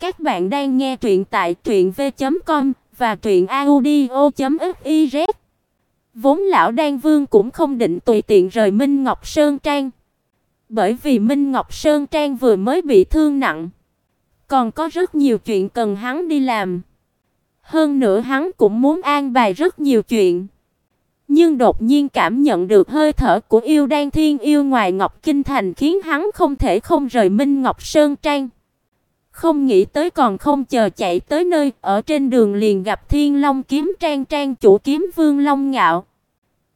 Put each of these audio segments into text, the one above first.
Các bạn đang nghe truyện tại truyệnv.com và truyệnaudio.fiz. Vốn lão Đan Vương cũng không định tùy tiện rời Minh Ngọc Sơn Trang, bởi vì Minh Ngọc Sơn Trang vừa mới bị thương nặng, còn có rất nhiều chuyện cần hắn đi làm. Hơn nữa hắn cũng muốn an bài rất nhiều chuyện. Nhưng đột nhiên cảm nhận được hơi thở của yêu đan thiên yêu ngoài Ngọc Kinh Thành khiến hắn không thể không rời Minh Ngọc Sơn Trang. Không nghĩ tới còn không chờ chạy tới nơi, ở trên đường liền gặp Thiên Long kiếm trang trang chủ kiếm vương Long Ngạo.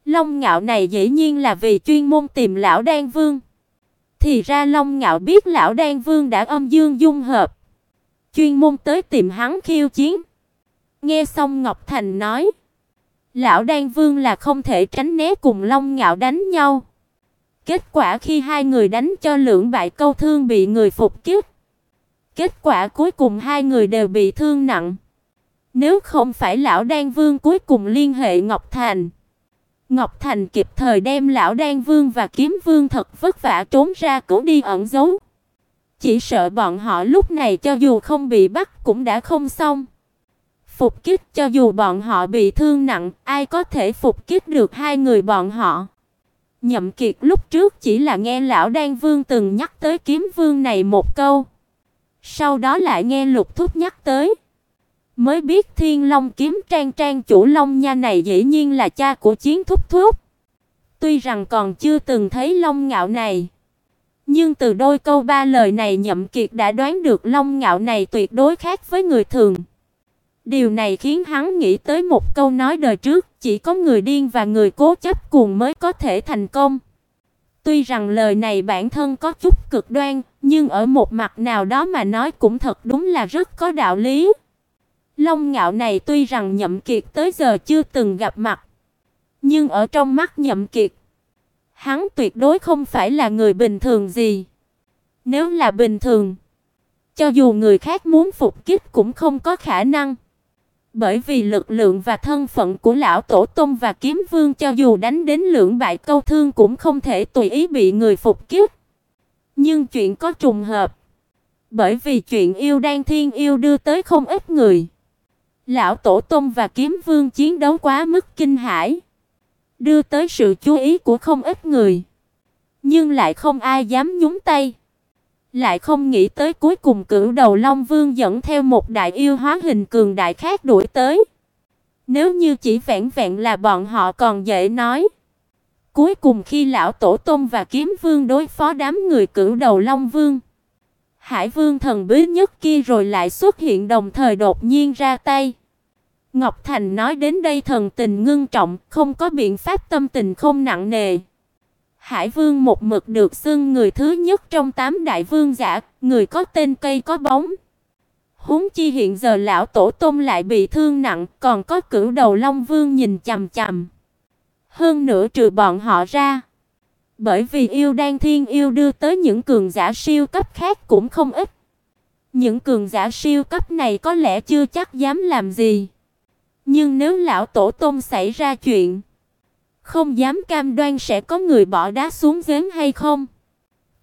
Long Ngạo này dĩ nhiên là vì chuyên môn tìm lão Đan Vương. Thì ra Long Ngạo biết lão Đan Vương đã âm dương dung hợp, chuyên môn tới tìm hắn khiêu chiến. Nghe xong Ngọc Thành nói, lão Đan Vương là không thể tránh né cùng Long Ngạo đánh nhau. Kết quả khi hai người đánh cho lưỡng bại câu thương bị người phục kích, Kết quả cuối cùng hai người đều bị thương nặng. Nếu không phải lão Đan Vương cuối cùng liên hệ Ngọc Thành, Ngọc Thành kịp thời đem lão Đan Vương và Kiếm Vương thật vất vả trốn ra cứu đi ẩn giấu. Chỉ sợ bọn họ lúc này cho dù không bị bắt cũng đã không xong. Phục kích cho dù bọn họ bị thương nặng, ai có thể phục kích được hai người bọn họ. Nhậm Kiệt lúc trước chỉ là nghe lão Đan Vương từng nhắc tới Kiếm Vương này một câu. Sau đó lại nghe Lục Thúc nhắc tới, mới biết Thiên Long kiếm trang trang chủ Long nha này dĩ nhiên là cha của Chiến Thúc Thúc. Tuy rằng còn chưa từng thấy Long Ngạo này, nhưng từ đôi câu ba lời này Nhậm Kiệt đã đoán được Long Ngạo này tuyệt đối khác với người thường. Điều này khiến hắn nghĩ tới một câu nói đời trước, chỉ có người điên và người cố chấp cùng mới có thể thành công. Tuy rằng lời này bản thân có chút cực đoan, nhưng ở một mặt nào đó mà nói cũng thật đúng là rất có đạo lý. Long Ngạo này tuy rằng Nhậm Kiệt tới giờ chưa từng gặp mặt, nhưng ở trong mắt Nhậm Kiệt, hắn tuyệt đối không phải là người bình thường gì. Nếu là bình thường, cho dù người khác muốn phục kích cũng không có khả năng. Bởi vì lực lượng và thân phận của lão tổ tông và kiếm vương cho dù đánh đến lưỡng bại câu thương cũng không thể tùy ý bị người phục kích. Nhưng chuyện có trùng hợp. Bởi vì chuyện yêu đan thiên yêu đưa tới không ít người. Lão tổ tông và kiếm vương chiến đấu quá mức kinh hãi, đưa tới sự chú ý của không ít người. Nhưng lại không ai dám nhúng tay. Lại không nghĩ tới cuối cùng cửu đầu Long Vương dẫn theo một đại yêu hóa hình cường đại khác đuổi tới. Nếu như chỉ vẹn vẹn là bọn họ còn dễ nói. Cuối cùng khi lão tổ tông và kiếm vương đối phó đám người cửu đầu Long Vương, Hải Vương thần bí nhất kia rồi lại xuất hiện đồng thời đột nhiên ra tay. Ngọc Thành nói đến đây thần tình ngưng trọng, không có biện pháp tâm tình không nặng nề. Hải Vương một mực được xưng người thứ nhất trong tám đại vương giả, người có tên cây có bóng. Huống chi hiện giờ lão tổ tông lại bị thương nặng, còn có cửu đầu Long Vương nhìn chằm chằm. Hơn nữa trừ bọn họ ra, bởi vì yêu đan thiên yêu đưa tới những cường giả siêu cấp khác cũng không ít. Những cường giả siêu cấp này có lẽ chưa chắc dám làm gì. Nhưng nếu lão tổ tông xảy ra chuyện, không dám cam đoan sẽ có người bỏ đá xuống giếng hay không.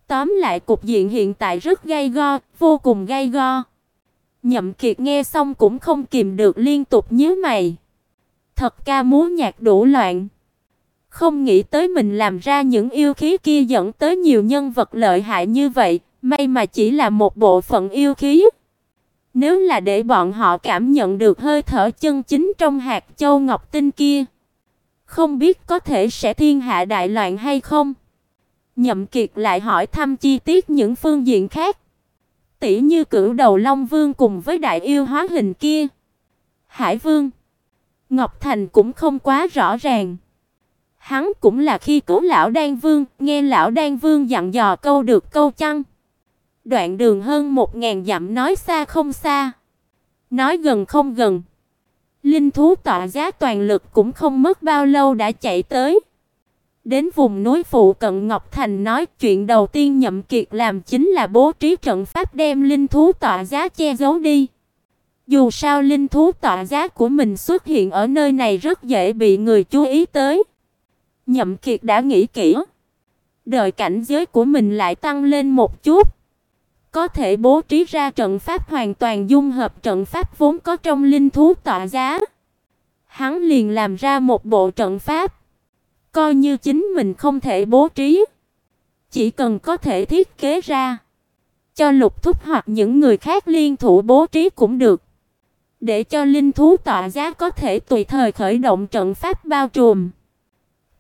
Tóm lại cục diện hiện tại rất gay go, vô cùng gay go. Nhậm Kiệt nghe xong cũng không kìm được liên tục nhíu mày. Thật ca múa nhạc đủ loạn. Không nghĩ tới mình làm ra những yêu khí kia dẫn tới nhiều nhân vật lợi hại như vậy, may mà chỉ là một bộ phận yêu khí. Nếu là để bọn họ cảm nhận được hơi thở chân chính trong hạt châu ngọc tinh kia, không biết có thể sẽ thiên hạ đại loạn hay không. Nhậm Kiệt lại hỏi thăm chi tiết những phương diện khác. Tỷ như cửu đầu Long Vương cùng với đại yêu hóa hình kia. Hải Vương, Ngọc Thành cũng không quá rõ ràng. Hắn cũng là khi cứu lão Đan Vương, nghe lão Đan Vương dặn dò câu được câu chăng. Đoạn đường hơn một ngàn dặm nói xa không xa, nói gần không gần. Linh thú tọa giá toàn lực cũng không mất bao lâu đã chạy tới. Đến vùng núi phụ cận Ngọc Thành nói chuyện đầu tiên Nhậm Kiệt làm chính là bố trí trận pháp đem linh thú tọa giá che giấu đi. Dù sao linh thú tọa giá của mình xuất hiện ở nơi này rất dễ bị người chú ý tới. Nhậm Kiệt đã nghĩ kỹ, đợi cảnh giới của mình lại tăng lên một chút, có thể bố trí ra trận pháp hoàn toàn dung hợp trận pháp vốn có trong linh thú tọa giá. Hắn liền làm ra một bộ trận pháp, coi như chính mình không thể bố trí, chỉ cần có thể thiết kế ra, cho Lục Thúc hoặc những người khác liên thủ bố trí cũng được, để cho linh thú tọa giá có thể tùy thời khởi động trận pháp bao trùm.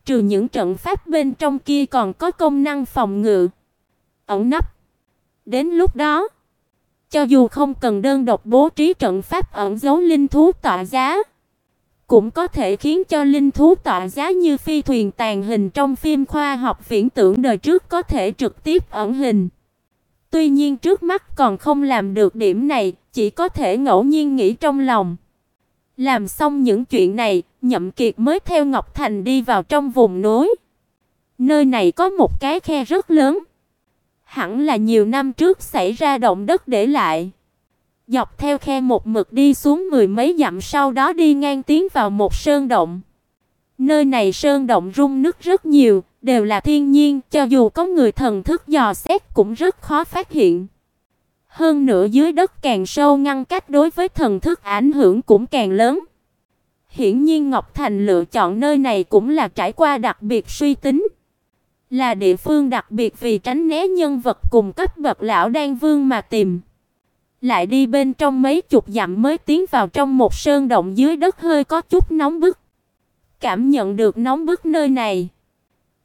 Trừ những trận pháp bên trong kia còn có công năng phòng ngự, ẩn nấp. Đến lúc đó, cho dù không cần đơn độc bố trí trận pháp ẩn giấu linh thú tọa giá, cũng có thể khiến cho linh thú tọa giá như phi thuyền tàn hình trong phim khoa học viễn tưởng đời trước có thể trực tiếp ẩn hình. Tuy nhiên trước mắt còn không làm được điểm này, chỉ có thể ngẫu nhiên nghĩ trong lòng. Làm xong những chuyện này, Nhậm Kiệt mới theo Ngọc Thành đi vào trong vùng núi. Nơi này có một cái khe rất lớn, hẳn là nhiều năm trước xảy ra động đất để lại. Dọc theo khe một mực đi xuống mười mấy dặm sau đó đi ngang tiến vào một sơn động. Nơi này sơn động rung nứt rất nhiều, đều là thiên nhiên, cho dù có người thần thức dò xét cũng rất khó phát hiện. Hơn nữa dưới đất càng sâu ngăn cách đối với thần thức ảnh hưởng cũng càng lớn. Hiển nhiên Ngọc Thành lựa chọn nơi này cũng là trải qua đặc biệt suy tính. Là địa phương đặc biệt vì tránh né nhân vật cùng cấp bậc lão đan vương mà tìm. Lại đi bên trong mấy chục dặm mới tiến vào trong một sơn động dưới đất hơi có chút nóng bức. Cảm nhận được nóng bức nơi này.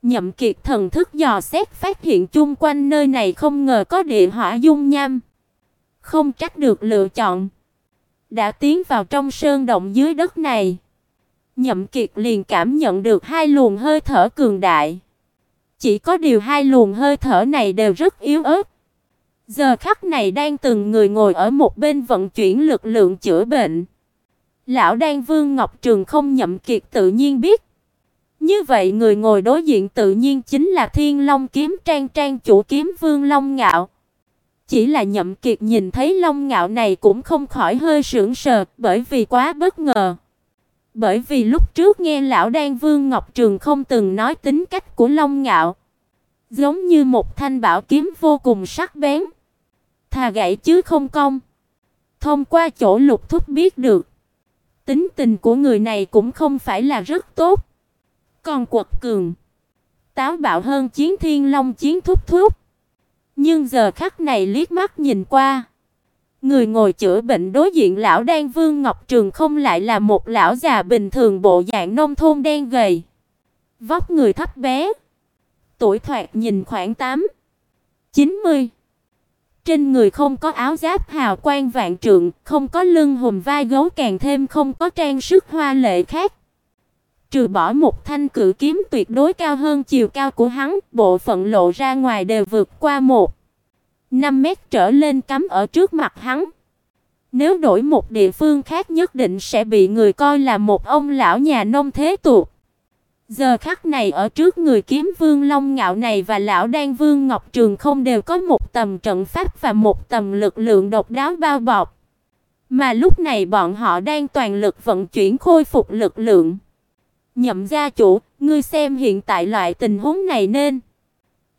Nhậm Kiệt thần thức dò xét phát hiện chung quanh nơi này không ngờ có địa hỏa dung nham. Không trách được lựa chọn. Đã tiến vào trong sơn động dưới đất này. Nhậm Kiệt liền cảm nhận được hai luồng hơi thở cường đại. Chỉ có điều hai luồng hơi thở này đều rất yếu ớt. Giờ khắc này đang từng người ngồi ở một bên vận chuyển lực lượng chữa bệnh. Lão Đan Vương Ngọc Trường không nhậm kiệt tự nhiên biết. Như vậy người ngồi đối diện tự nhiên chính là Thiên Long kiếm trang trang chủ kiếm Vương Long Ngạo. Chỉ là nhậm kiệt nhìn thấy Long Ngạo này cũng không khỏi hơi sững sờ bởi vì quá bất ngờ. Bởi vì lúc trước nghe lão Đan Vương Ngọc Trường không từng nói tính cách của Long Ngạo, giống như một thanh bảo kiếm vô cùng sắc bén, thà gãy chứ không cong. Thông qua chỗ Lục Thúc biết được, tính tình của người này cũng không phải là rất tốt, còn quật cường, táo bạo hơn Chiến Thiên Long chiến thúc thúc. Nhưng giờ khắc này liếc mắt nhìn qua, Người ngồi chữa bệnh đối diện lão Đan Vương Ngọc Trường không lại là một lão già bình thường bộ dạng nông thôn đen gầy. Vóc người thấp bé, tuổi thoạt nhìn khoảng 8, 90. Trên người không có áo giáp hào quang vạn trượng, không có lưng hùm vai gấu càng thêm không có trang sức hoa lệ khác. Trừ bỏ một thanh cự kiếm tuyệt đối cao hơn chiều cao của hắn, bộ phận lộ ra ngoài đều vượt qua một 5 mét trở lên cắm ở trước mặt hắn. Nếu đổi một địa phương khác nhất định sẽ bị người coi là một ông lão nhà nông thế tục. Giờ khắc này ở trước người kiếm vương Long Ngạo này và lão đan vương Ngọc Trường không đều có một tầm trận pháp và một tầm lực lượng độc đáo bao bọc. Mà lúc này bọn họ đang toàn lực vận chuyển khôi phục lực lượng. Nhậm gia chủ, ngươi xem hiện tại loại tình huống này nên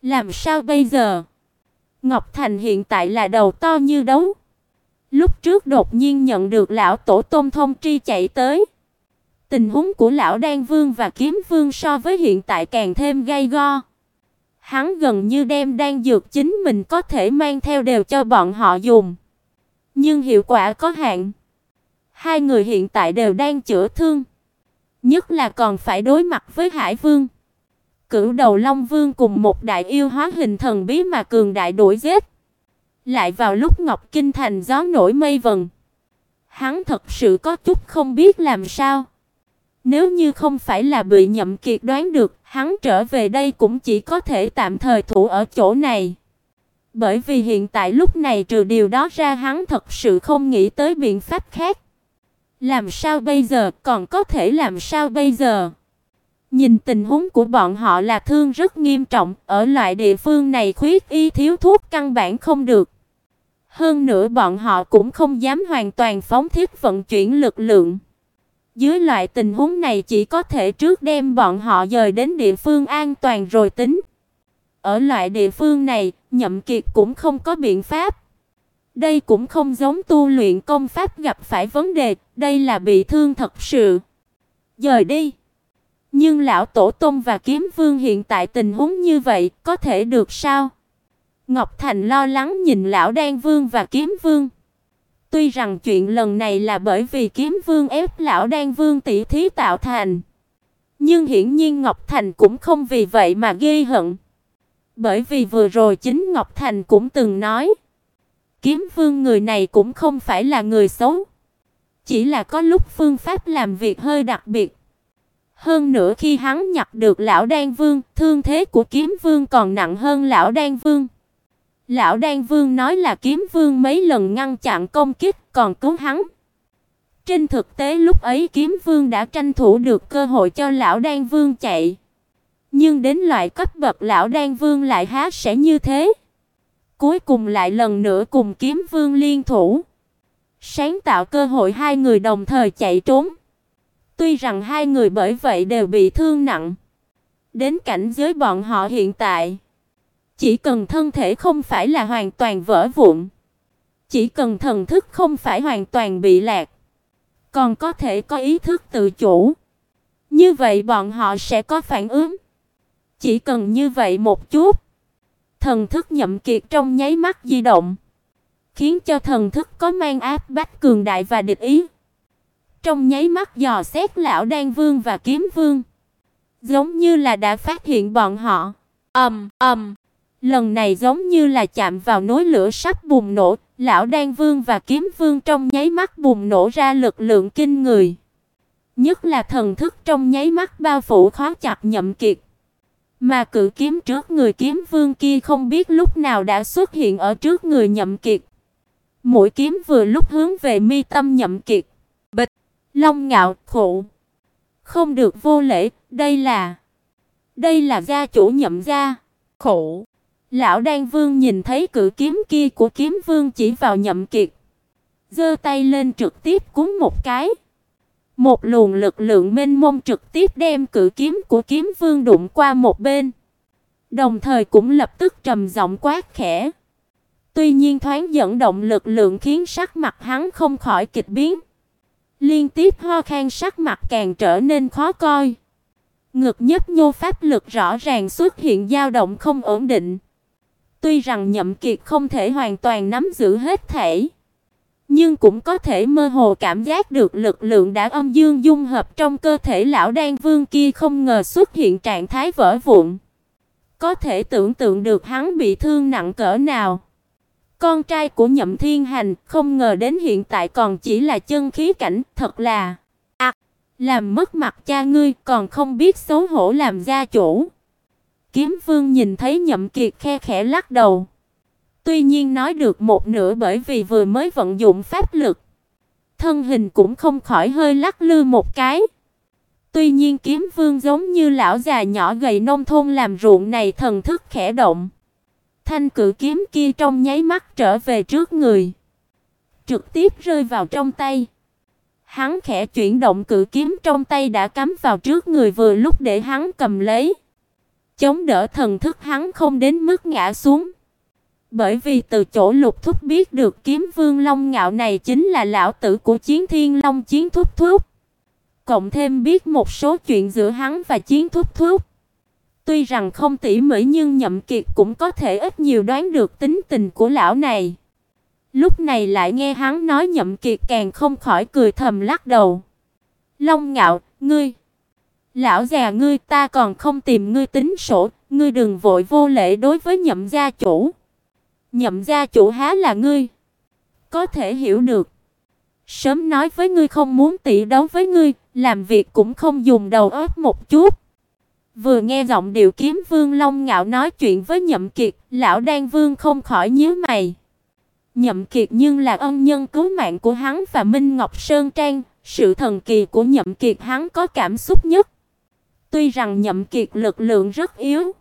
làm sao bây giờ? Ngọc Thành hiện tại là đầu to như đấu. Lúc trước đột nhiên nhận được lão tổ tôm thông tri chạy tới. Tình huống của lão Đan Vương và Kiếm Vương so với hiện tại càng thêm gay go. Hắn gần như đem đan dược chính mình có thể mang theo đều cho bọn họ dùng. Nhưng hiệu quả có hạn. Hai người hiện tại đều đang chữa thương, nhất là còn phải đối mặt với Hải Vương. Cửu đầu Long Vương cùng một đại yêu hóa hình thần bí mà cường đại đuổi giết. Lại vào lúc Ngọc Kinh thành gió nổi mây vần. Hắn thật sự có chút không biết làm sao. Nếu như không phải là bị Nhậm Kiệt đoán được, hắn trở về đây cũng chỉ có thể tạm thời thủ ở chỗ này. Bởi vì hiện tại lúc này trừ điều đó ra hắn thật sự không nghĩ tới biện pháp khác. Làm sao bây giờ, còn có thể làm sao bây giờ? Nhìn tình huống của bọn họ là thương rất nghiêm trọng, ở loại địa phương này khuyết y thiếu thuốc căn bản không được. Hơn nữa bọn họ cũng không dám hoàn toàn phóng thiết vận chuyển lực lượng. Dưới loại tình huống này chỉ có thể trước đem bọn họ dời đến địa phương an toàn rồi tính. Ở loại địa phương này, Nhậm Kiệt cũng không có biện pháp. Đây cũng không giống tu luyện công pháp gặp phải vấn đề, đây là bị thương thật sự. Dời đi. Nhưng lão tổ tông và kiếm vương hiện tại tình huống như vậy, có thể được sao? Ngọc Thành lo lắng nhìn lão đan vương và kiếm vương. Tuy rằng chuyện lần này là bởi vì kiếm vương ép lão đan vương tỷ thí tạo thành, nhưng hiển nhiên Ngọc Thành cũng không vì vậy mà ghi hận. Bởi vì vừa rồi chính Ngọc Thành cũng từng nói, kiếm vương người này cũng không phải là người xấu, chỉ là có lúc phương pháp làm việc hơi đặc biệt. Hơn nữa khi hắn nhặt được lão đan vương, thương thế của kiếm vương còn nặng hơn lão đan vương. Lão Đan Vương nói là Kiếm Vương mấy lần ngăn chặn công kích, còn cứu hắn. Trên thực tế lúc ấy Kiếm Vương đã tranh thủ được cơ hội cho lão Đan Vương chạy. Nhưng đến loại cấp bậc lão Đan Vương lại há sẽ như thế. Cuối cùng lại lần nữa cùng Kiếm Vương liên thủ, sáng tạo cơ hội hai người đồng thời chạy trốn. Tuy rằng hai người bởi vậy đều bị thương nặng, đến cảnh giới bọn họ hiện tại chỉ cần thân thể không phải là hoàn toàn vỡ vụn, chỉ cần thần thức không phải hoàn toàn bị lạc, còn có thể có ý thức tự chủ. Như vậy bọn họ sẽ có phản ứng. Chỉ cần như vậy một chút, thần thức nhậm kiệt trong nháy mắt di động, khiến cho thần thức có mang áp bách cường đại và địch ý. Trong nháy mắt dò xét lão đan vương và kiếm vương, giống như là đã phát hiện bọn họ. Ầm um, ầm, um, Lần này giống như là chạm vào núi lửa sắp bùng nổ, lão đan vương và kiếm vương trong nháy mắt bùng nổ ra lực lượng kinh người. Nhất là thần thức trong nháy mắt bao phủ khó chặt nhậm kiệt. Mà cự kiếm trước người kiếm vương kia không biết lúc nào đã xuất hiện ở trước người nhậm kiệt. Mũi kiếm vừa lúc hướng về mi tâm nhậm kiệt. Bịch, long ngạo, khụ. Không được vô lễ, đây là... Đây là gia chủ nhậm gia. Khụ. Lão Đan Vương nhìn thấy cự kiếm kia của kiếm vương chỉ vào Nhậm Kiệt, giơ tay lên trực tiếp cúng một cái. Một luồng lực lượng mênh mông trực tiếp đem cự kiếm của kiếm vương đụng qua một bên, đồng thời cũng lập tức trầm giọng quát khẽ. Tuy nhiên thoáng dẫn động lực lượng khiến sắc mặt hắn không khỏi kịch biến, liên tiếp ho khan sắc mặt càng trở nên khó coi. Ngực nhấp nhô pháp lực rõ ràng xuất hiện dao động không ổn định. Tuy rằng Nhậm Kiệt không thể hoàn toàn nắm giữ hết thể, nhưng cũng có thể mơ hồ cảm giác được lực lượng đã âm dương dung hợp trong cơ thể lão đan vương kia không ngờ xuất hiện trạng thái vỡ vụn. Có thể tưởng tượng được hắn bị thương nặng cỡ nào. Con trai của Nhậm Thiên Hành không ngờ đến hiện tại còn chỉ là chân khí cảnh, thật là à, làm mất mặt cha ngươi còn không biết xấu hổ làm gia chủ. Kiếm Vương nhìn thấy Nhậm Kiệt khe khẽ lắc đầu. Tuy nhiên nói được một nửa bởi vì vừa mới vận dụng pháp lực, thân hình cũng không khỏi hơi lắc lư một cái. Tuy nhiên Kiếm Vương giống như lão già nhỏ gầy nông thôn làm ruộng này thần thức khẽ động. Thanh cự kiếm kia trong nháy mắt trở về trước người, trực tiếp rơi vào trong tay. Hắn khẽ chuyển động cự kiếm trong tay đã cắm vào trước người vừa lúc để hắn cầm lấy chống đỡ thần thức hắn không đến mức ngã xuống. Bởi vì từ chỗ Lục Thúc biết được Kiếm Vương Long Ngạo này chính là lão tử của Chiến Thiên Long Chiến Thúc Thúc. Cộng thêm biết một số chuyện giữa hắn và Chiến Thúc Thúc. Tuy rằng không tỉ mỉ nhưng Nhậm Kiệt cũng có thể ít nhiều đoán được tính tình của lão này. Lúc này lại nghe hắn nói Nhậm Kiệt càng không khỏi cười thầm lắc đầu. Long Ngạo, ngươi Lão già ngươi ta còn không tìm ngươi tính sổ, ngươi đừng vội vô lễ đối với nhậm gia chủ. Nhậm gia chủ há là ngươi? Có thể hiểu được. Sớm nói với ngươi không muốn tỷ đấu với ngươi, làm việc cũng không dùng đầu óc một chút. Vừa nghe giọng điệu kiếm vương Long ngạo nói chuyện với Nhậm Kiệt, lão Đan Vương không khỏi nhíu mày. Nhậm Kiệt nhưng là ân nhân cứu mạng của hắn và Minh Ngọc Sơn Trang, sự thần kỳ của Nhậm Kiệt hắn có cảm xúc nhất. Tuy rằng Nhậm Kiệt lực lượng rất yếu,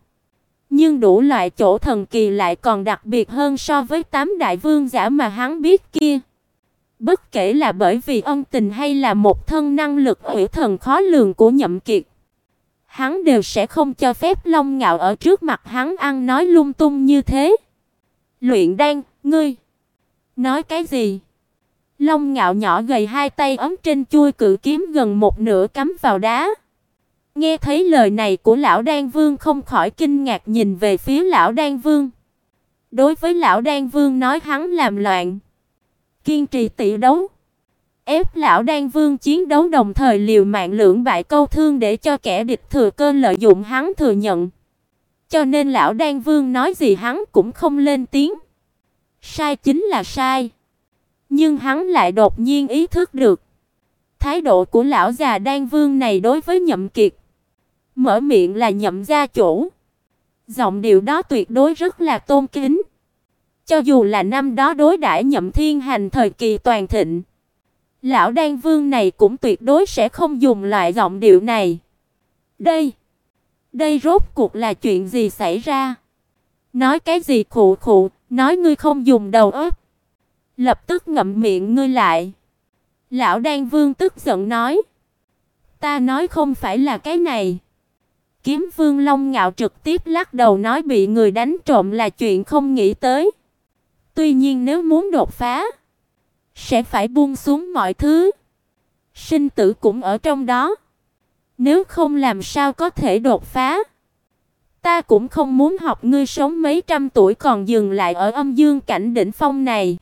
nhưng đủ loại chỗ thần kỳ lại còn đặc biệt hơn so với tám đại vương giả mà hắn biết kia. Bất kể là bởi vì ân tình hay là một thân năng lực ủy thần khó lường của Nhậm Kiệt, hắn đều sẽ không cho phép Long Ngạo ở trước mặt hắn ăn nói lung tung như thế. Luyện đan, ngươi nói cái gì? Long ngạo nhỏ gầy hai tay ấm trên chuôi cự kiếm gần một nửa cắm vào đá. Nghe thấy lời này của lão Đan Vương không khỏi kinh ngạc nhìn về phía lão Đan Vương. Đối với lão Đan Vương nói hắn làm loạn, kiên trì tỷ đấu, ép lão Đan Vương chiến đấu đồng thời liều mạng lưỡng bại câu thương để cho kẻ địch thừa cơ lợi dụng hắn thừa nhận. Cho nên lão Đan Vương nói gì hắn cũng không lên tiếng. Sai chính là sai. Nhưng hắn lại đột nhiên ý thức được thái độ của lão già Đan Vương này đối với Nhậm Kiệt. Mở miệng là Nhậm gia chủ. Giọng điệu đó tuyệt đối rất là tôn kính. Cho dù là năm đó đối đãi Nhậm Thiên Hành thời kỳ toàn thịnh, lão Đan Vương này cũng tuyệt đối sẽ không dùng loại giọng điệu này. Đây, đây rốt cuộc là chuyện gì xảy ra? Nói cái gì khụ khụ, nói ngươi không dùng đầu óc. Lập tức ngậm miệng ngươi lại. Lão Đan Vương tức giận nói: "Ta nói không phải là cái này." Kiếm Vương Long ngạo trực tiếp lắc đầu nói bị người đánh trộm là chuyện không nghĩ tới. Tuy nhiên nếu muốn đột phá, sẽ phải buông xuống mọi thứ. Sinh tử cũng ở trong đó. Nếu không làm sao có thể đột phá? Ta cũng không muốn học ngươi sống mấy trăm tuổi còn dừng lại ở âm dương cảnh đỉnh phong này.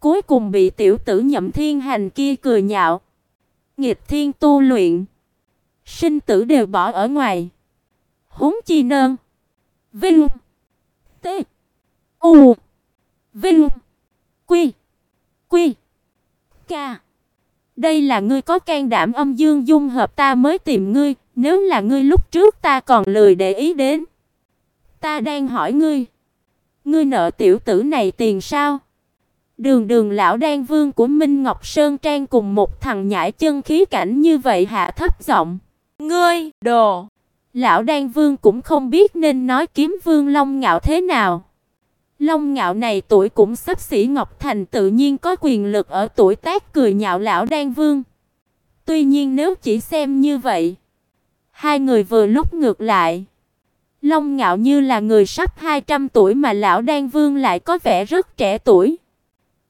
Cuối cùng bị tiểu tử Nhậm Thiên Hành kia cười nhạo. Nghịch thiên tu luyện, sinh tử đều bỏ ở ngoài. Huống chi nơn. Vinh. T. U. Vinh. Quy. Quy. Ca. Đây là ngươi có can đảm âm dương dung hợp ta mới tìm ngươi, nếu là ngươi lúc trước ta còn lười để ý đến. Ta đang hỏi ngươi, ngươi nợ tiểu tử này tiền sao? Đường Đường lão đan vương của Minh Ngọc Sơn Trang cùng một thằng nhãi chân khí cảnh như vậy hạ thấp giọng. Ngươi, đồ. Lão đan vương cũng không biết nên nói kiếm vương Long Ngạo thế nào. Long Ngạo này tuổi cũng sắp xỉ Ngọc Thành tự nhiên có quyền lực ở tuổi tác cười nhạo lão đan vương. Tuy nhiên nếu chỉ xem như vậy, hai người vừa lúc ngược lại. Long Ngạo như là người sắp 200 tuổi mà lão đan vương lại có vẻ rất trẻ tuổi.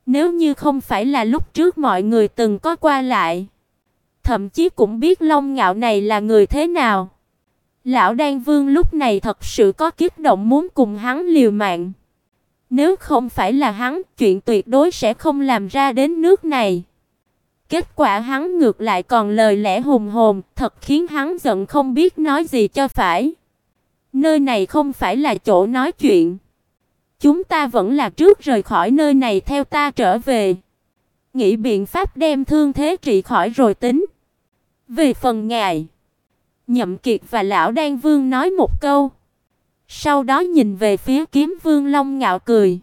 Nếu như không phải là lúc trước mọi người từng có qua lại, thậm chí cũng biết Long Ngạo này là người thế nào. Lão Đan Vương lúc này thật sự có kích động muốn cùng hắn liều mạng. Nếu không phải là hắn, chuyện tuyệt đối sẽ không làm ra đến nước này. Kết quả hắn ngược lại còn lời lẽ hùng hồn, thật khiến hắn giận không biết nói gì cho phải. Nơi này không phải là chỗ nói chuyện. Chúng ta vẫn là trước rời khỏi nơi này theo ta trở về. Nghĩ biện pháp đem thương thế trị khỏi rồi tính. Về phần ngài, Nhậm Kiệt và lão Đan Vương nói một câu. Sau đó nhìn về phía Kiếm Vương Long ngạo cười.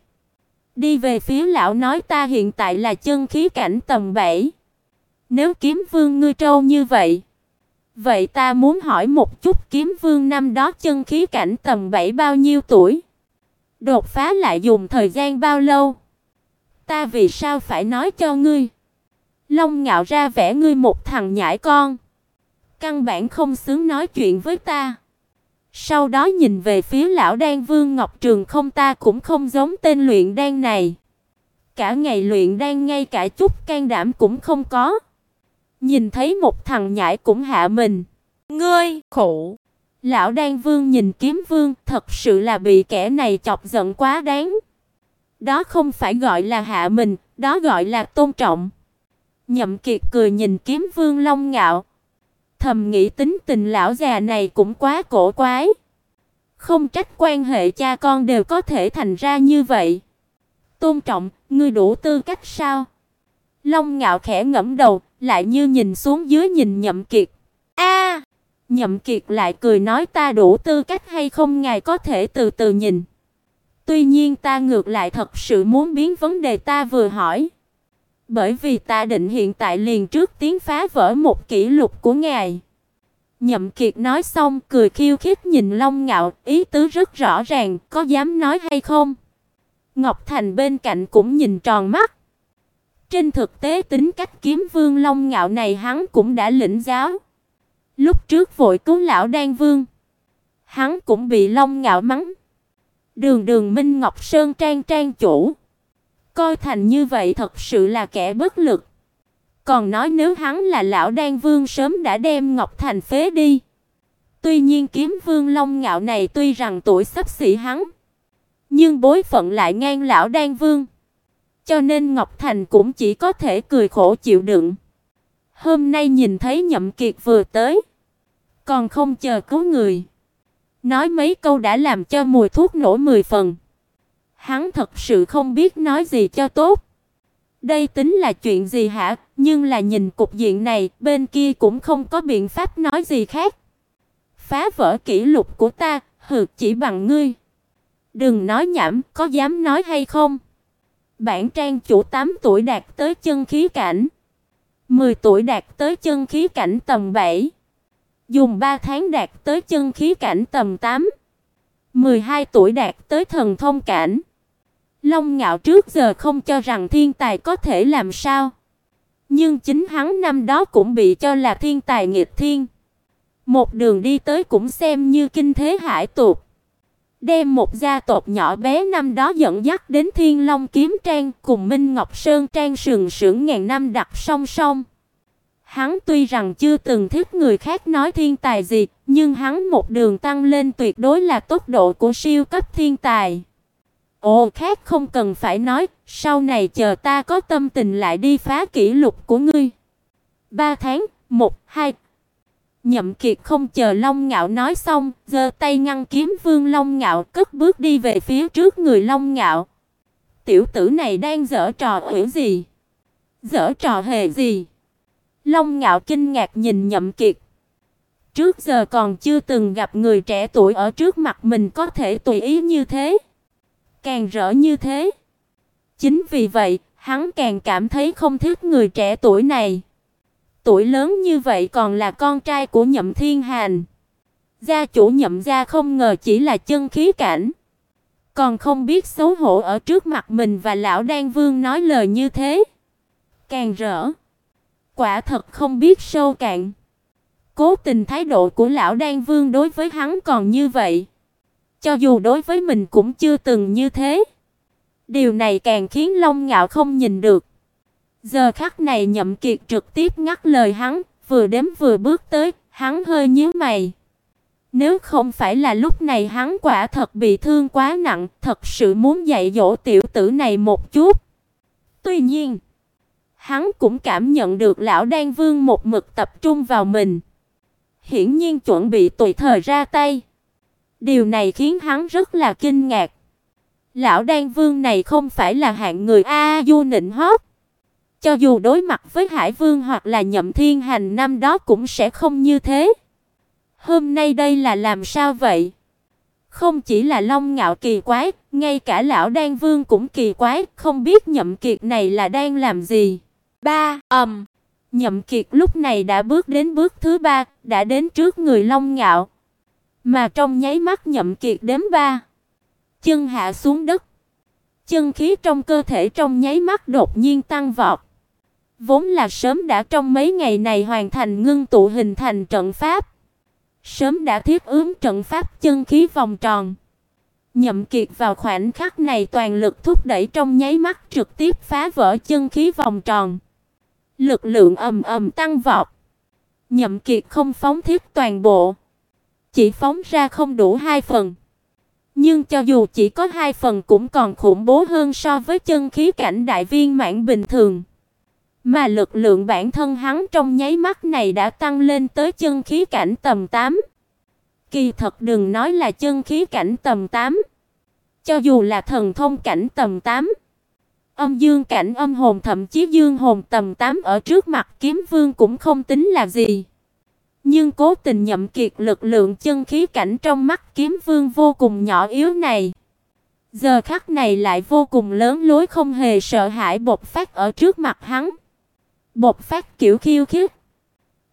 Đi về phía lão nói ta hiện tại là chân khí cảnh tầm 7. Nếu Kiếm Vương ngươi trâu như vậy, vậy ta muốn hỏi một chút Kiếm Vương năm đó chân khí cảnh tầm 7 bao nhiêu tuổi? Đột phá lại dùng thời gian bao lâu? Ta vì sao phải nói cho ngươi? Long ngạo ra vẻ ngươi một thằng nhãi con. Căn bản không xứng nói chuyện với ta. Sau đó nhìn về phía lão đan Vương Ngọc Trường không ta cũng không giống tên luyện đan này. Cả ngày luyện đan ngay cả chút can đảm cũng không có. Nhìn thấy một thằng nhãi cũng hạ mình. Ngươi, khổ. Lão Đan Vương nhìn Kiếm Vương, thật sự là bị kẻ này chọc giận quá đáng. Đó không phải gọi là hạ mình, đó gọi là tôn trọng. Nhậm Kiệt cười nhìn Kiếm Vương Long Ngạo, thầm nghĩ tính tình lão già này cũng quá cổ quái. Không trách quan hệ cha con đều có thể thành ra như vậy. Tôn trọng, ngươi đủ tư cách sao? Long Ngạo khẽ ngẫm đầu, lại như nhìn xuống dưới nhìn Nhậm Kiệt. A! Nhậm Kiệt lại cười nói ta đủ tư cách hay không ngài có thể từ từ nhìn. Tuy nhiên ta ngược lại thật sự muốn biến vấn đề ta vừa hỏi. Bởi vì ta định hiện tại liền trước tiến phá vỡ một kỷ lục của ngài. Nhậm Kiệt nói xong cười khiêu khích nhìn Long Ngạo, ý tứ rất rõ ràng, có dám nói hay không? Ngọc Thành bên cạnh cũng nhìn tròn mắt. Trên thực tế tính cách kiếm vương Long Ngạo này hắn cũng đã lĩnh giáo. Lúc trước vội cứu lão Đan Vương, hắn cũng bị Long Ngạo mắng. Đường Đường Minh Ngọc Sơn trang trang chủ, coi thành như vậy thật sự là kẻ bất lực. Còn nói nếu hắn là lão đan vương sớm đã đem Ngọc Thành phế đi. Tuy nhiên kiếm vương Long Ngạo này tuy rằng tuổi sắp xỉ hắn, nhưng bối phận lại ngang lão đan vương. Cho nên Ngọc Thành cũng chỉ có thể cười khổ chịu đựng. Hôm nay nhìn thấy Nhậm Kiệt vừa tới, còn không chờ cứu người, nói mấy câu đã làm cho mùi thuốc nổ mười phần. Hắn thật sự không biết nói gì cho tốt. Đây tính là chuyện gì hả? Nhưng là nhìn cục diện này, bên kia cũng không có biện pháp nói gì khác. Phá vỡ kỷ lục của ta, hừ chỉ bằng ngươi. Đừng nói nhảm, có dám nói hay không? Bản trang chủ 8 tuổi đạt tới chân khí cảnh, 10 tuổi đạt tới chân khí cảnh tầm 7, dùng 3 tháng đạt tới chân khí cảnh tầm 8, 12 tuổi đạt tới thần thông cảnh. Long Ngạo trước giờ không cho rằng thiên tài có thể làm sao, nhưng chính hắn năm đó cũng bị cho là thiên tài nghịch thiên. Một đường đi tới cũng xem như kinh thế hải tục. đem một gia tộc nhỏ bé năm đó dẫn dắt đến Thiên Long kiếm trang cùng Minh Ngọc Sơn trang sừng sững ngàn năm đặt song song. Hắn tuy rằng chưa từng thích người khác nói thiên tài gì, nhưng hắn một đường tăng lên tuyệt đối là tốc độ của siêu cấp thiên tài. Ồ, khác không cần phải nói, sau này chờ ta có tâm tình lại đi phá kỷ lục của ngươi. Ba tháng, một, hai, Nhậm Kiệt không chờ Long Ngạo nói xong, giơ tay ngăn kiếm Vương Long Ngạo, cất bước đi về phía trước người Long Ngạo. Tiểu tử này đang giở trò quỷ gì? Giở trò hề gì? Long Ngạo kinh ngạc nhìn Nhậm Kiệt. Trước giờ còn chưa từng gặp người trẻ tuổi ở trước mặt mình có thể tùy ý như thế, càng rỡ như thế. Chính vì vậy, hắn càng cảm thấy không thích người trẻ tuổi này. Tuổi lớn như vậy còn là con trai của Nhậm Thiên Hành. Gia chủ Nhậm gia không ngờ chỉ là chân khí cảnh, còn không biết xấu hổ ở trước mặt mình và lão Đan Vương nói lời như thế. Càng rỡ, quả thật không biết sâu cạn. Cố tình thái độ của lão Đan Vương đối với hắn còn như vậy, cho dù đối với mình cũng chưa từng như thế. Điều này càng khiến Long Ngạo không nhìn được. Giờ khắc này Nhậm Kiệt trực tiếp ngắt lời hắn, vừa đếm vừa bước tới, hắn hơi nhíu mày. Nếu không phải là lúc này hắn quả thật bị thương quá nặng, thật sự muốn dạy dỗ tiểu tử này một chút. Tuy nhiên, hắn cũng cảm nhận được lão Đan Vương một mực tập trung vào mình, hiển nhiên chuẩn bị tùy thời ra tay. Điều này khiến hắn rất là kinh ngạc. Lão Đan Vương này không phải là hạng người a du nịnh hót. Cho dù đối mặt với Hải Vương hoặc là Nhậm Thiên Hành năm đó cũng sẽ không như thế. Hôm nay đây là làm sao vậy? Không chỉ là Long Ngạo kỳ quái, ngay cả lão Đan Vương cũng kỳ quái, không biết Nhậm Kiệt này là đang làm gì. Ba, ầm. Um, Nhậm Kiệt lúc này đã bước đến bước thứ ba, đã đến trước người Long Ngạo. Mà trong nháy mắt Nhậm Kiệt đếm ba, chân hạ xuống đất. Chân khí trong cơ thể trong nháy mắt đột nhiên tăng vọt. Vốn là sớm đã trong mấy ngày này hoàn thành ngưng tụ hình thành trận pháp. Sớm đã thiết ướm trận pháp chân khí vòng tròn. Nhậm Kiệt vào khoảnh khắc này toàn lực thúc đẩy trong nháy mắt trực tiếp phá vỡ chân khí vòng tròn. Lực lượng ầm ầm tăng vọt. Nhậm Kiệt không phóng thiết toàn bộ, chỉ phóng ra không đủ hai phần. Nhưng cho dù chỉ có hai phần cũng còn khủng bố hơn so với chân khí cảnh đại viên mãn bình thường. Mà lực lượng bản thân hắn trong nháy mắt này đã tăng lên tới chân khí cảnh tầm 8. Kỳ thật đừng nói là chân khí cảnh tầm 8, cho dù là thần thông cảnh tầm 8, âm dương cảnh âm hồn thậm chí dương hồn tầm 8 ở trước mặt kiếm vương cũng không tính là gì. Nhưng cố tình nhậm kiệt lực lượng chân khí cảnh trong mắt kiếm vương vô cùng nhỏ yếu này. Giờ khắc này lại vô cùng lớn lối không hề sợ hãi bộc phát ở trước mặt hắn bộc phát kiểu khiêu khích.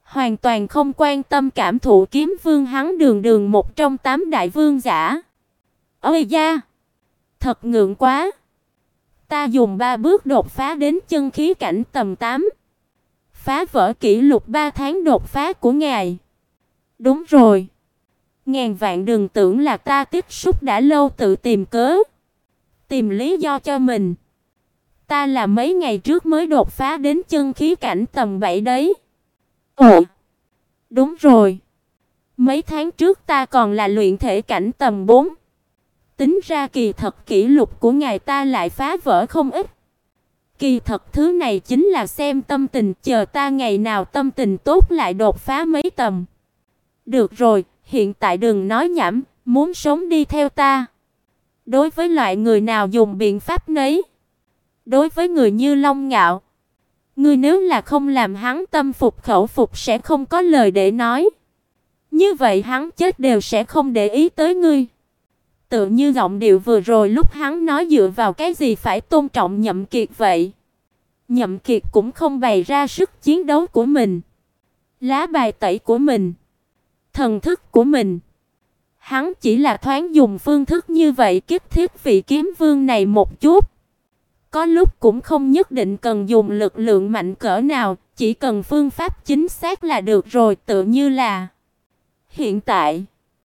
Hoàn toàn không quan tâm cảm thụ kiếm vương hắn đường đường một trong tám đại vương giả. Ôi da! Thật ngượng quá! Ta dùng ba bước đột phá đến chân khí cảnh tầm 8. Phá vỡ kỷ lục 3 tháng đột phá của ngài. Đúng rồi. Ngàn vạn đừng tưởng là ta tiếp xúc đã lâu tự tìm cớ, tìm lý do cho mình. Ta là mấy ngày trước mới đột phá đến chân khí cảnh tầm 7 đấy. Ồ. Đúng rồi. Mấy tháng trước ta còn là luyện thể cảnh tầm 4. Tính ra kỳ thật kỷ lục của ngài ta lại phá vỡ không ít. Kỳ thật thứ này chính là xem tâm tình, chờ ta ngày nào tâm tình tốt lại đột phá mấy tầm. Được rồi, hiện tại đừng nói nhảm, muốn sống đi theo ta. Đối với loại người nào dùng biện pháp nấy, đối với người như Long Ngạo, ngươi nếu là không làm hắn tâm phục khẩu phục sẽ không có lời để nói. Như vậy hắn chết đều sẽ không để ý tới ngươi. Tự như giọng điệu vừa rồi lúc hắn nói dựa vào cái gì phải tôn trọng Nhậm Kiệt vậy. Nhậm Kiệt cũng không bày ra sức chiến đấu của mình, lá bài tẩy của mình, thần thức của mình. Hắn chỉ là thoáng dùng phương thức như vậy kích thiết vị kiếm vương này một chút. Có lúc cũng không nhất định cần dùng lực lượng mạnh cỡ nào, chỉ cần phương pháp chính xác là được rồi, tự như là hiện tại